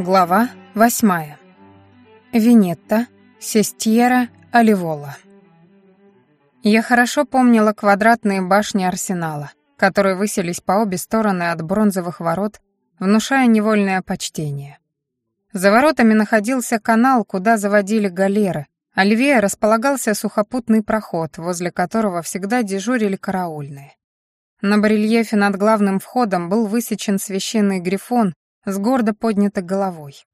Глава восьмая. Винетта, Сестьера, Оливола. Я хорошо помнила квадратные башни арсенала, которые высились по обе стороны от бронзовых ворот, внушая невольное почтение. За воротами находился канал, куда заводили галеры, а левее располагался сухопутный проход, возле которого всегда дежурили караульные. На барельефе над главным входом был высечен священный грифон с гордо поднятой головой.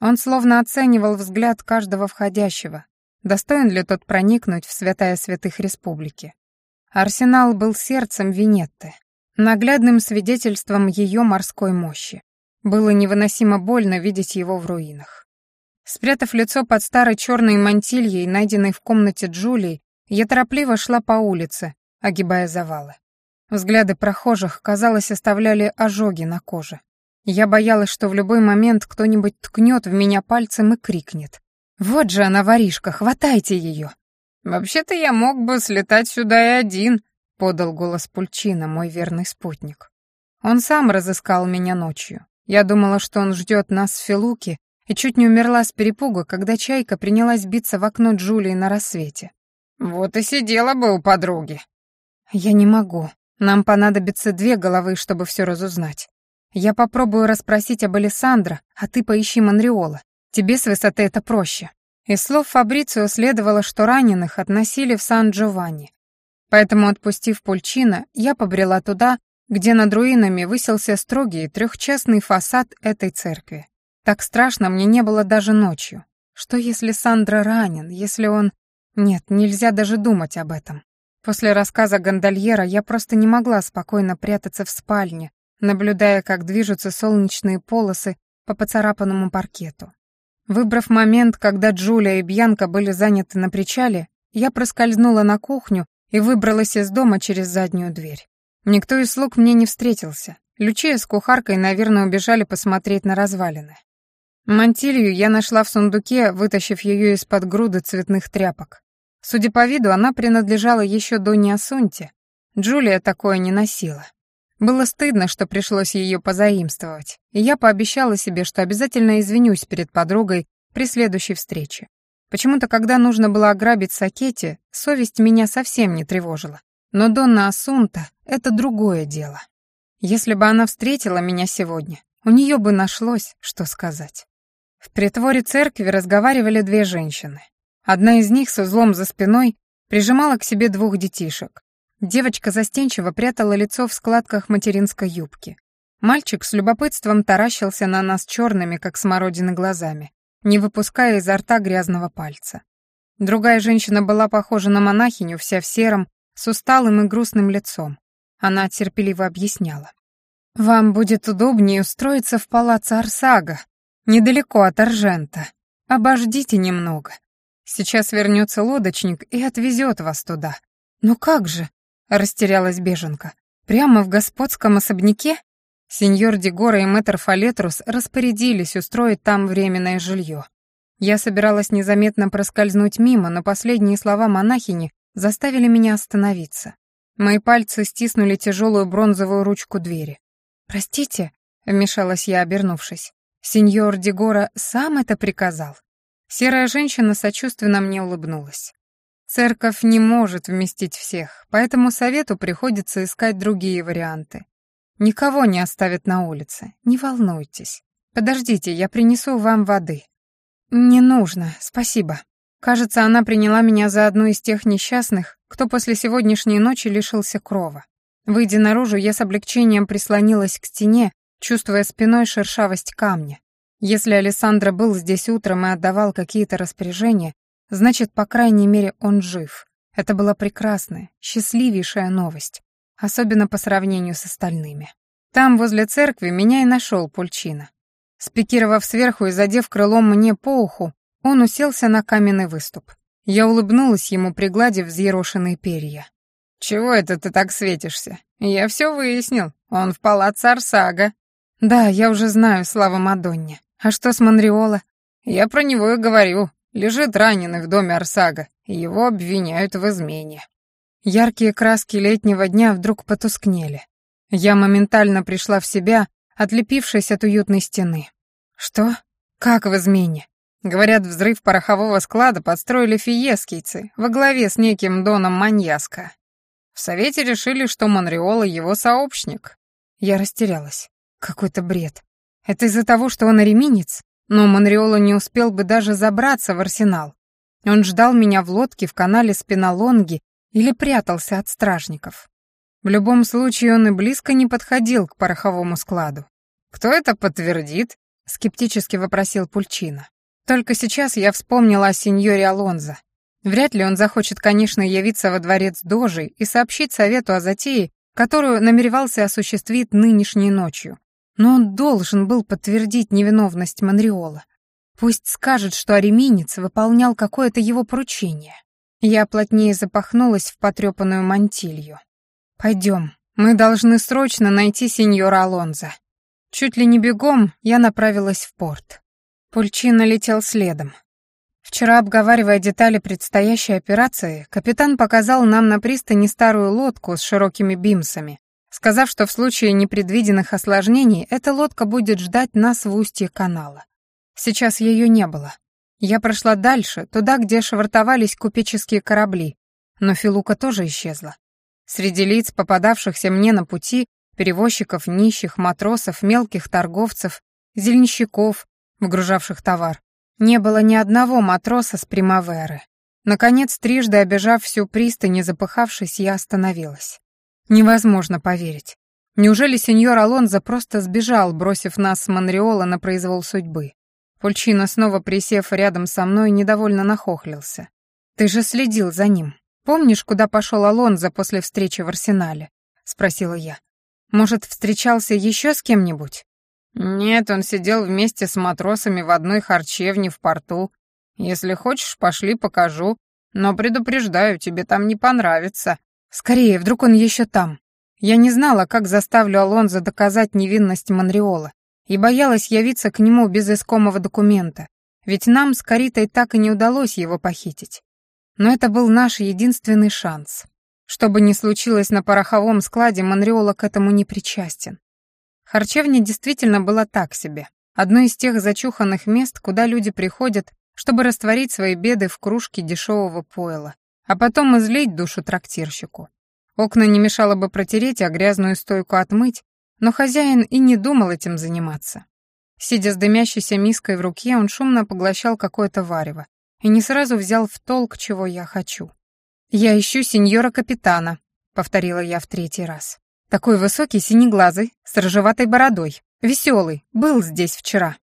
Он словно оценивал взгляд каждого входящего, достоин ли тот проникнуть в святая святых республики. Арсенал был сердцем Венетты, наглядным свидетельством ее морской мощи. Было невыносимо больно видеть его в руинах. Спрятав лицо под старой черной мантильей, найденной в комнате Джулии, я торопливо шла по улице, огибая завалы. Взгляды прохожих, казалось, оставляли ожоги на коже. Я боялась, что в любой момент кто-нибудь ткнет в меня пальцем и крикнет. «Вот же она, воришка, хватайте ее!» «Вообще-то я мог бы слетать сюда и один», — подал голос Пульчина, мой верный спутник. Он сам разыскал меня ночью. Я думала, что он ждет нас в Филуке, и чуть не умерла с перепуга, когда чайка принялась биться в окно Джулии на рассвете. «Вот и сидела бы у подруги». «Я не могу. Нам понадобится две головы, чтобы все разузнать. Я попробую расспросить об Алессандро, а ты поищи Монреола. Тебе с высоты это проще». Из слов Фабрицио следовало, что раненых относили в Сан-Джованни. Поэтому, отпустив Пульчина, я побрела туда, где над руинами высился строгий трехчастный фасад этой церкви. Так страшно мне не было даже ночью. Что если Сандра ранен, если он... Нет, нельзя даже думать об этом. После рассказа гондольера я просто не могла спокойно прятаться в спальне, наблюдая, как движутся солнечные полосы по поцарапанному паркету. Выбрав момент, когда Джулия и Бьянка были заняты на причале, я проскользнула на кухню и выбралась из дома через заднюю дверь. Никто из слуг мне не встретился. Лючия с кухаркой, наверное, убежали посмотреть на развалины. Мантилью я нашла в сундуке, вытащив ее из-под груды цветных тряпок. Судя по виду, она принадлежала еще до Неосунте. Джулия такое не носила. Было стыдно, что пришлось ее позаимствовать, и я пообещала себе, что обязательно извинюсь перед подругой при следующей встрече. Почему-то, когда нужно было ограбить Сакетти, совесть меня совсем не тревожила. Но Донна Асунта — это другое дело. Если бы она встретила меня сегодня, у нее бы нашлось, что сказать. В притворе церкви разговаривали две женщины. Одна из них с узлом за спиной прижимала к себе двух детишек. Девочка застенчиво прятала лицо в складках материнской юбки. Мальчик с любопытством таращился на нас черными, как смородины, глазами, не выпуская изо рта грязного пальца. Другая женщина была похожа на монахиню, вся в сером, с усталым и грустным лицом. Она терпеливо объясняла. «Вам будет удобнее устроиться в палаце Арсага, недалеко от Аржента. Обождите немного. Сейчас вернется лодочник и отвезет вас туда. Ну как же?» Растерялась беженка. Прямо в господском особняке? Сеньор Дегора и мэтр Фалетрус распорядились устроить там временное жилье. Я собиралась незаметно проскользнуть мимо, но последние слова монахини заставили меня остановиться. Мои пальцы стиснули тяжелую бронзовую ручку двери. «Простите», — вмешалась я, обернувшись. «Сеньор Дегора сам это приказал». Серая женщина сочувственно мне улыбнулась. Церковь не может вместить всех, поэтому совету приходится искать другие варианты. Никого не оставят на улице, не волнуйтесь. Подождите, я принесу вам воды. Не нужно, спасибо. Кажется, она приняла меня за одну из тех несчастных, кто после сегодняшней ночи лишился крова. Выйдя наружу, я с облегчением прислонилась к стене, чувствуя спиной шершавость камня. Если Александра был здесь утром и отдавал какие-то распоряжения, Значит, по крайней мере, он жив. Это была прекрасная, счастливейшая новость, особенно по сравнению с остальными. Там, возле церкви, меня и нашел Пульчина. Спикировав сверху и задев крылом мне по уху, он уселся на каменный выступ. Я улыбнулась ему, пригладив взъерошенные перья. «Чего это ты так светишься? Я все выяснил. Он в палаце Арсага». «Да, я уже знаю, слава Мадонне. А что с Монреола?» «Я про него и говорю. Лежит раненый в доме Арсага, и его обвиняют в измене. Яркие краски летнего дня вдруг потускнели. Я моментально пришла в себя, отлепившись от уютной стены. Что? «Как в измене?» Говорят, взрыв порохового склада подстроили фиескийцы во главе с неким Доном Маньяско. В Совете решили, что Монреола его сообщник. Я растерялась. Какой-то бред. Это из-за того, что он ареминец? Но Монреола не успел бы даже забраться в арсенал. Он ждал меня в лодке в канале Спиналонги или прятался от стражников. В любом случае он и близко не подходил к пороховому складу. «Кто это подтвердит?» — скептически вопросил Пульчина. Только сейчас я вспомнила о сеньоре Алонзо. Вряд ли он захочет, конечно, явиться во дворец Дожи и сообщить совету о затее, которую намеревался осуществить нынешней ночью. Но он должен был подтвердить невиновность Монреола. Пусть скажет, что ареминец выполнял какое-то его поручение. Я плотнее запахнулась в потрепанную мантилью. «Пойдем, мы должны срочно найти сеньора Алонзо». Чуть ли не бегом я направилась в порт. Пульчина летел следом. Вчера, обговаривая детали предстоящей операции, капитан показал нам на пристани старую лодку с широкими бимсами, сказав, что в случае непредвиденных осложнений эта лодка будет ждать нас в устье канала. Сейчас ее не было. Я прошла дальше, туда, где швартовались купеческие корабли, но Филука тоже исчезла. Среди лиц, попадавшихся мне на пути, перевозчиков, нищих, матросов, мелких торговцев, зеленщиков, выгружавших товар. Не было ни одного матроса с Примаверы. Наконец, трижды обежав всю пристань и запыхавшись, я остановилась. Невозможно поверить. Неужели сеньор Алонзо просто сбежал, бросив нас с Монреола на произвол судьбы? Пульчино, снова присев рядом со мной, недовольно нахохлился. «Ты же следил за ним. Помнишь, куда пошел Алонзо после встречи в Арсенале?» — спросила я. «Может, встречался еще с кем-нибудь?» «Нет, он сидел вместе с матросами в одной харчевне в порту. Если хочешь, пошли покажу. Но предупреждаю, тебе там не понравится. Скорее, вдруг он еще там. Я не знала, как заставлю Алонзо доказать невинность Монреола, и боялась явиться к нему без искомого документа, ведь нам с Каритой так и не удалось его похитить. Но это был наш единственный шанс. Что бы ни случилось на пороховом складе, Монреола к этому не причастен. Харчевня действительно была так себе. Одно из тех зачуханных мест, куда люди приходят, чтобы растворить свои беды в кружке дешевого пойла, а потом излить душу трактирщику. Окна не мешало бы протереть, а грязную стойку отмыть, но хозяин и не думал этим заниматься. Сидя с дымящейся миской в руке, он шумно поглощал какое-то варево и не сразу взял в толк, чего я хочу. «Я ищу сеньора капитана», — повторила я в третий раз. Такой высокий, синеглазый, с рыжеватой бородой. Веселый, был здесь вчера.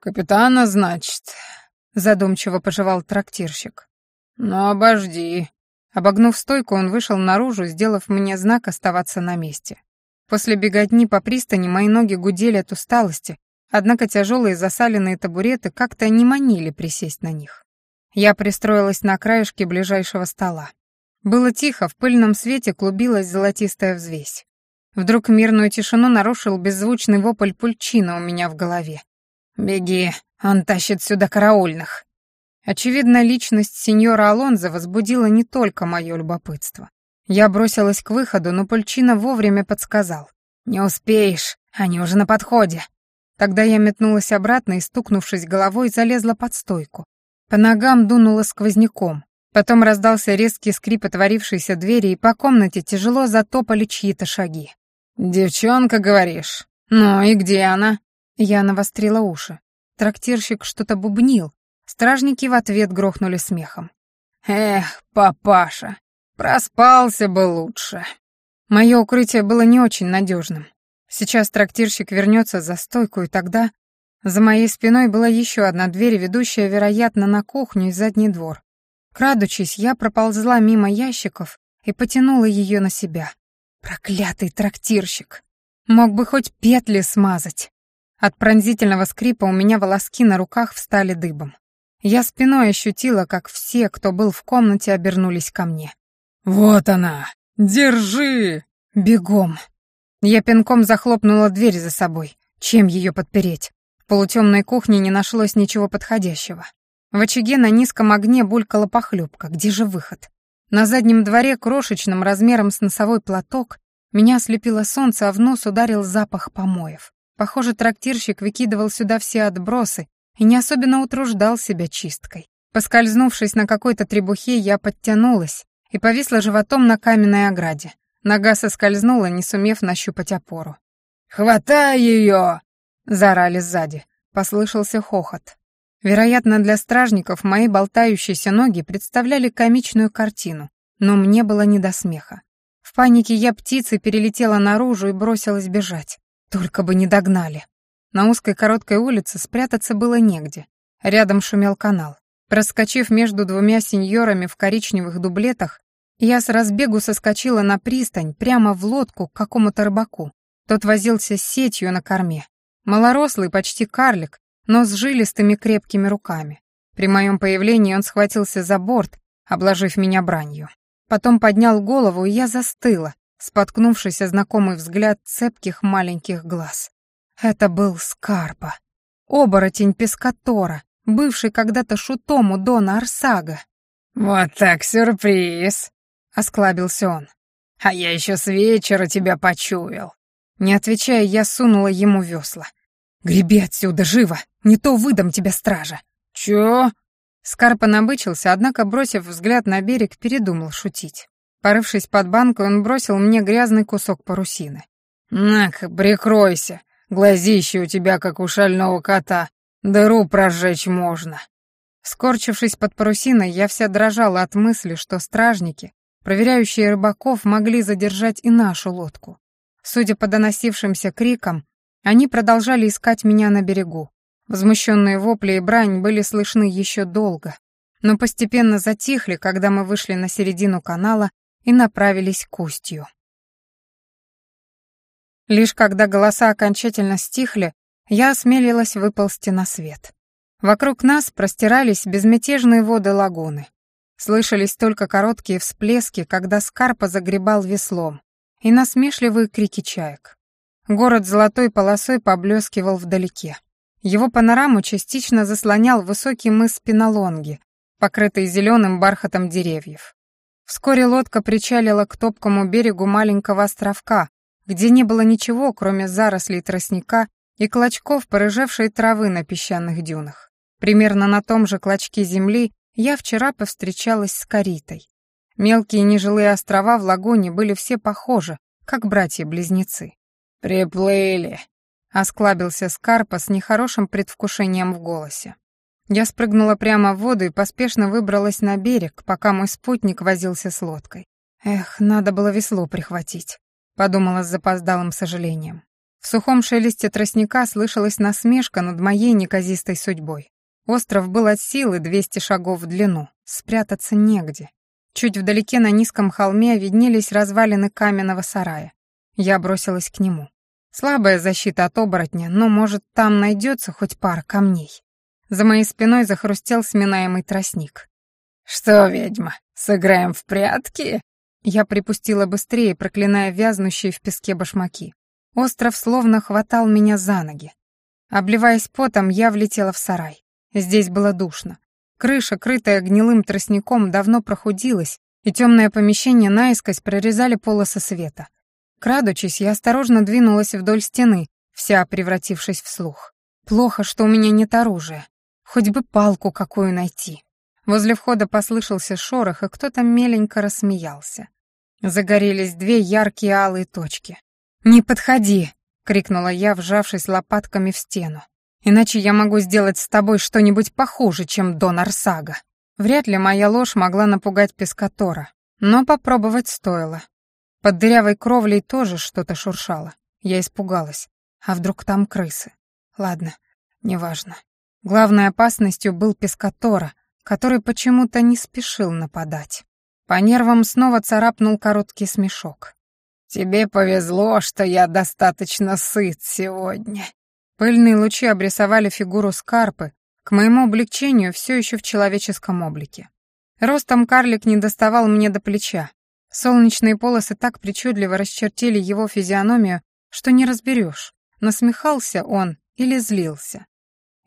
«Капитана, значит», — задумчиво пожевал трактирщик. «Ну, обожди». Обогнув стойку, он вышел наружу, сделав мне знак оставаться на месте. После беготни по пристани мои ноги гудели от усталости, однако тяжелые засаленные табуреты как-то не манили присесть на них. Я пристроилась на краешке ближайшего стола. Было тихо, в пыльном свете клубилась золотистая взвесь. Вдруг мирную тишину нарушил беззвучный вопль пульчина у меня в голове. «Беги, он тащит сюда караульных». Очевидно, личность сеньора Алонзо возбудила не только мое любопытство. Я бросилась к выходу, но Пульчина вовремя подсказал. «Не успеешь, они уже на подходе». Тогда я метнулась обратно и, стукнувшись головой, залезла под стойку. По ногам дунуло сквозняком. Потом раздался резкий скрип отворившейся двери, и по комнате тяжело затопали чьи-то шаги. «Девчонка, говоришь? Ну и где она?» Я навострила уши. Трактирщик что-то бубнил. Стражники в ответ грохнули смехом. «Эх, папаша, проспался бы лучше». Мое укрытие было не очень надежным. Сейчас трактирщик вернется за стойку, и тогда... За моей спиной была еще одна дверь, ведущая, вероятно, на кухню и задний двор. Крадучись, я проползла мимо ящиков и потянула ее на себя. Проклятый трактирщик. Мог бы хоть петли смазать. От пронзительного скрипа у меня волоски на руках встали дыбом. Я спиной ощутила, как все, кто был в комнате, обернулись ко мне. «Вот она! Держи!» «Бегом!» Я пинком захлопнула дверь за собой. Чем ее подпереть? В полутемной кухне не нашлось ничего подходящего. В очаге на низком огне булькала похлебка. Где же выход? На заднем дворе, крошечным размером с носовой платок, меня ослепило солнце, а в нос ударил запах помоев. Похоже, трактирщик выкидывал сюда все отбросы и не особенно утруждал себя чисткой. Поскользнувшись на какой-то требухе, я подтянулась и повисла животом на каменной ограде. Нога соскользнула, не сумев нащупать опору. «Хватай ее!» — заорали сзади. Послышался хохот. Вероятно, для стражников мои болтающиеся ноги представляли комичную картину, но мне было не до смеха. В панике я птицей перелетела наружу и бросилась бежать. Только бы не догнали. На узкой короткой улице спрятаться было негде. Рядом шумел канал. Проскочив между двумя сеньорами в коричневых дублетах, я с разбегу соскочила на пристань прямо в лодку к какому-то рыбаку. Тот возился с сетью на корме. Малорослый, почти карлик, но с жилистыми крепкими руками. При моем появлении он схватился за борт, обложив меня бранью. Потом поднял голову, и я застыла, споткнувшись о знакомый взгляд цепких маленьких глаз. Это был Скарпа. Оборотень Пескатора, бывший когда-то шутом у Дона Арсага. «Вот так сюрприз!» — осклабился он. «А я еще с вечера тебя почуял». Не отвечая, я сунула ему весла. «Греби отсюда, живо! Не то выдам тебя, стража!» «Чё?» Скарпа набычился, однако, бросив взгляд на берег, передумал шутить. Порывшись под банку, он бросил мне грязный кусок парусины. «На-ка, прикройся! Глазище у тебя, как у шального кота. Дыру прожечь можно!» Скорчившись под парусиной, я вся дрожала от мысли, что стражники, проверяющие рыбаков, могли задержать и нашу лодку. Судя по доносившимся крикам, они продолжали искать меня на берегу. Возмущенные вопли и брань были слышны еще долго, но постепенно затихли, когда мы вышли на середину канала и направились к устью. Лишь когда голоса окончательно стихли, я осмелилась выползти на свет. Вокруг нас простирались безмятежные воды лагуны. Слышались только короткие всплески, когда Скарпа загребал веслом, и насмешливые крики чаек. Город золотой полосой поблескивал вдалеке. Его панораму частично заслонял высокий мыс Пинолонги, покрытый зеленым бархатом деревьев. Вскоре лодка причалила к топкому берегу маленького островка, где не было ничего, кроме зарослей тростника и клочков порыжевшей травы на песчаных дюнах. Примерно на том же клочке земли я вчера повстречалась с Каритой. Мелкие нежилые острова в лагуне были все похожи, как братья-близнецы. «Приплыли», — осклабился Скарпа с нехорошим предвкушением в голосе. Я спрыгнула прямо в воду и поспешно выбралась на берег, пока мой спутник возился с лодкой. «Эх, надо было весло прихватить», — подумала с запоздалым сожалением. В сухом шелесте тростника слышалась насмешка над моей неказистой судьбой. Остров был от силы 200 шагов в длину, спрятаться негде. Чуть вдалеке на низком холме виднелись развалины каменного сарая. Я бросилась к нему. Слабая защита от оборотня, но, может, там найдется хоть пара камней. За моей спиной захрустел сминаемый тростник. «Что, ведьма, сыграем в прятки?» Я припустила быстрее, проклиная вязнущие в песке башмаки. Остров словно хватал меня за ноги. Обливаясь потом, я влетела в сарай. Здесь было душно. Крыша, крытая гнилым тростником, давно прохудилась, и темное помещение наискось прорезали полосы света. Крадучись, я осторожно двинулась вдоль стены, вся превратившись в слух. Плохо, что у меня нет оружия. Хоть бы палку какую найти. Возле входа послышался шорох, и кто-то меленько рассмеялся. Загорелись две яркие алые точки. «Не подходи!» — крикнула я, вжавшись лопатками в стену. «Иначе я могу сделать с тобой что-нибудь похуже, чем Дон Арсага». Вряд ли моя ложь могла напугать Пескатора, но попробовать стоило. Под дырявой кровлей тоже что-то шуршало. Я испугалась. А вдруг там крысы? Ладно, неважно. Главной опасностью был Пескатора, который почему-то не спешил нападать. По нервам снова царапнул короткий смешок. «Тебе повезло, что я достаточно сыт сегодня». Пыльные лучи обрисовали фигуру Скарпы, к моему облегчению все еще в человеческом облике. Ростом карлик не доставал мне до плеча, Солнечные полосы так причудливо расчертили его физиономию, что не разберешь, насмехался он или злился.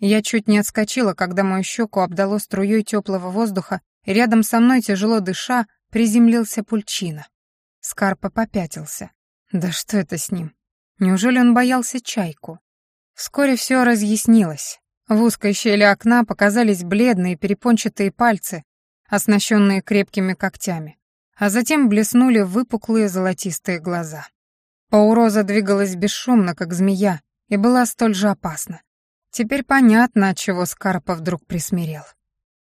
Я чуть не отскочила, когда мою щеку обдало струей теплого воздуха, и рядом со мной, тяжело дыша, приземлился пульчина. Скарпа попятился. Да что это с ним? Неужели он боялся чайку? Вскоре все разъяснилось. В узкой щели окна показались бледные перепончатые пальцы, оснащенные крепкими когтями, а затем блеснули выпуклые золотистые глаза. Пауроза двигалась бесшумно, как змея, и была столь же опасна. Теперь понятно, чего Скарпа вдруг присмирел.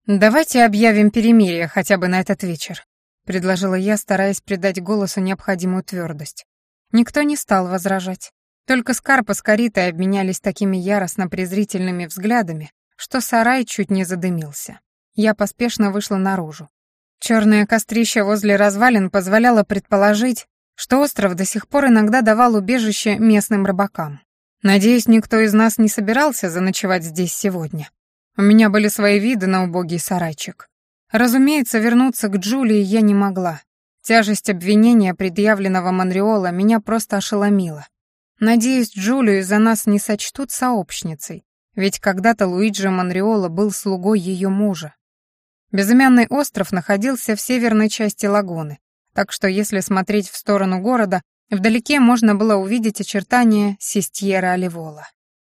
«Давайте объявим перемирие хотя бы на этот вечер», — предложила я, стараясь придать голосу необходимую твердость. Никто не стал возражать. Только Скарпа с Каритой обменялись такими яростно-презрительными взглядами, что сарай чуть не задымился. Я поспешно вышла наружу. Черное кострище возле развалин позволяло предположить, что остров до сих пор иногда давал убежище местным рыбакам. Надеюсь, никто из нас не собирался заночевать здесь сегодня. У меня были свои виды на убогий сарайчик. Разумеется, вернуться к Джулии я не могла. Тяжесть обвинения, предъявленного Монреола, меня просто ошеломила. Надеюсь, Джулию за нас не сочтут сообщницей, ведь когда-то Луиджи Монреола был слугой ее мужа. Безымянный остров находился в северной части лагуны, так что если смотреть в сторону города, вдалеке можно было увидеть очертания Систьера Оливола.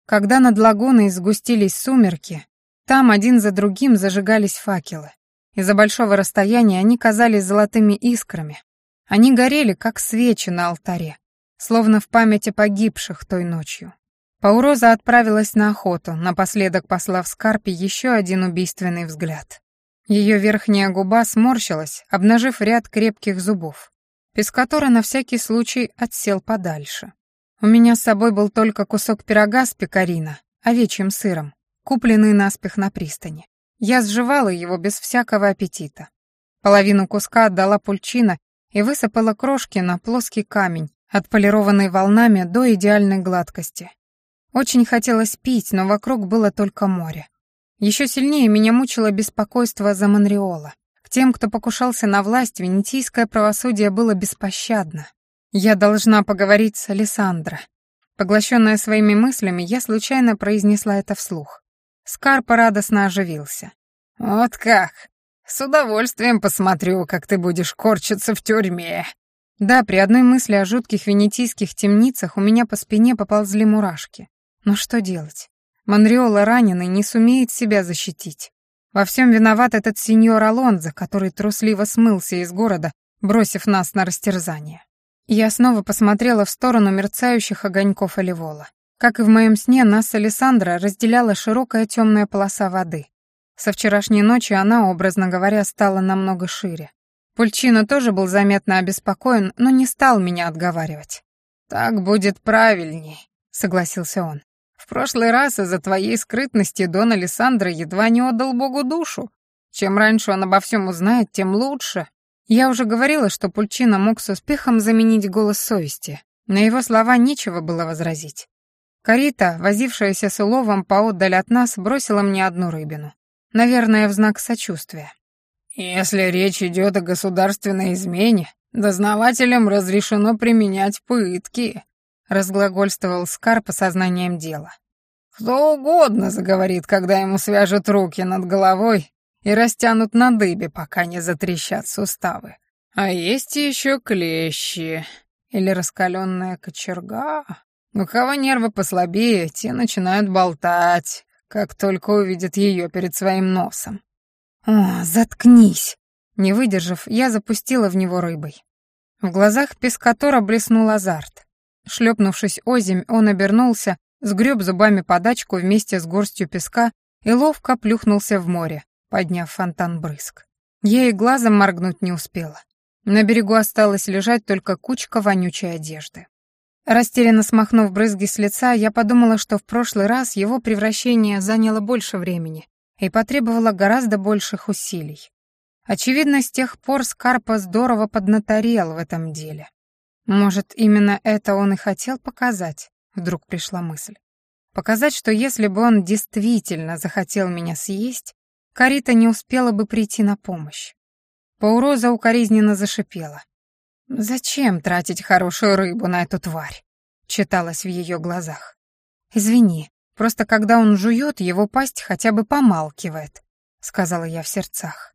Когда над лагуной сгустились сумерки, там один за другим зажигались факелы. Из-за большого расстояния они казались золотыми искрами. Они горели, как свечи на алтаре, словно в памяти погибших той ночью. Пауроза отправилась на охоту, напоследок послав Скарпе еще один убийственный взгляд. Ее верхняя губа сморщилась, обнажив ряд крепких зубов. Пескатора на всякий случай отсел подальше. У меня с собой был только кусок пирога с пекарина, овечьим сыром, купленный наспех на пристани. Я сживала его без всякого аппетита. Половину куска отдала пульчина и высыпала крошки на плоский камень, отполированный волнами до идеальной гладкости. Очень хотелось пить, но вокруг было только море. Еще сильнее меня мучило беспокойство за Монреола. Тем, кто покушался на власть, венетийское правосудие было беспощадно. Я должна поговорить с Алессандро. Поглощенная своими мыслями, я случайно произнесла это вслух. Скарпа радостно оживился. «Вот как! С удовольствием посмотрю, как ты будешь корчиться в тюрьме!» Да, при одной мысли о жутких венетийских темницах у меня по спине поползли мурашки. Но что делать? Монреола раненый не сумеет себя защитить. Во всем виноват этот сеньор Алонзо, который трусливо смылся из города, бросив нас на растерзание. Я снова посмотрела в сторону мерцающих огоньков Оливола. Как и в моем сне, нас с Александра разделяла широкая темная полоса воды. Со вчерашней ночи она, образно говоря, стала намного шире. Пульчино тоже был заметно обеспокоен, но не стал меня отговаривать. «Так будет правильней», — согласился он. «В прошлый раз из-за твоей скрытности Дон Александра едва не отдал Богу душу. Чем раньше он обо всем узнает, тем лучше». Я уже говорила, что Пульчино мог с успехом заменить голос совести. На его слова нечего было возразить. Карита, возившаяся с уловом поотдаль от нас, бросила мне одну рыбину. Наверное, в знак сочувствия. «Если речь идет о государственной измене, дознавателям разрешено применять пытки», разглагольствовал Скар по сознанием дела. «Кто угодно заговорит, когда ему свяжут руки над головой и растянут на дыбе, пока не затрещат суставы. А есть еще клещи или раскаленная кочерга. У кого нервы послабее, те начинают болтать, как только увидят ее перед своим носом. «О, заткнись!» Не выдержав, я запустила в него рыбой. В глазах пескатора блеснул азарт. Шлепнувшись озимь, он обернулся, сгреб зубами подачку вместе с горстью песка и ловко плюхнулся в море, подняв фонтан брызг. Я и глазом моргнуть не успела. На берегу осталась лежать только кучка вонючей одежды. Растерянно смахнув брызги с лица, я подумала, что в прошлый раз его превращение заняло больше времени и потребовало гораздо больших усилий. Очевидно, с тех пор Скарпа здорово поднаторел в этом деле. Может, именно это он и хотел показать, вдруг пришла мысль. Показать, что если бы он действительно захотел меня съесть, Карита не успела бы прийти на помощь. Пауроза укоризненно зашипела. «Зачем тратить хорошую рыбу на эту тварь?» — читалось в ее глазах. «Извини, просто когда он жует, его пасть хотя бы помалкивает», — сказала я в сердцах.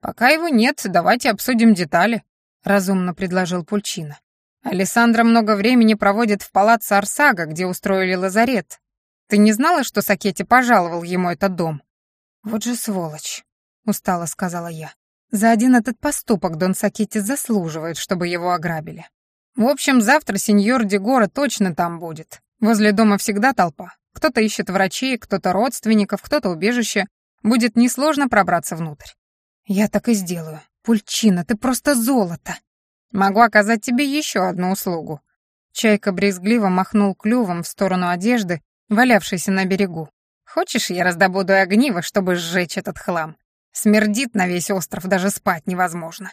«Пока его нет, давайте обсудим детали», — разумно предложил Пульчина. «Алессандро много времени проводит в палаццо Арсага, где устроили лазарет. Ты не знала, что Сакетти пожаловал ему этот дом?» «Вот же сволочь», — устало сказала я. «За один этот поступок Дон Сакетти заслуживает, чтобы его ограбили». «В общем, завтра сеньор Дегора точно там будет. Возле дома всегда толпа. Кто-то ищет врачей, кто-то родственников, кто-то убежище. Будет несложно пробраться внутрь». «Я так и сделаю. Пульчина, ты просто золото!» «Могу оказать тебе еще одну услугу». Чайка брезгливо махнул клювом в сторону одежды, валявшейся на берегу. Хочешь, я раздобуду огниво, чтобы сжечь этот хлам? Смердит на весь остров, даже спать невозможно.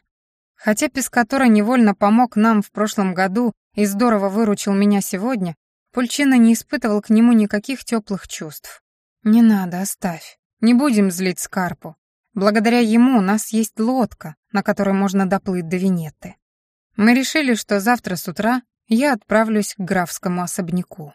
Хотя Пескатора невольно помог нам в прошлом году и здорово выручил меня сегодня, Пульчина не испытывал к нему никаких теплых чувств. «Не надо, оставь. Не будем злить Скарпу. Благодаря ему у нас есть лодка, на которой можно доплыть до Венеты. Мы решили, что завтра с утра я отправлюсь к графскому особняку.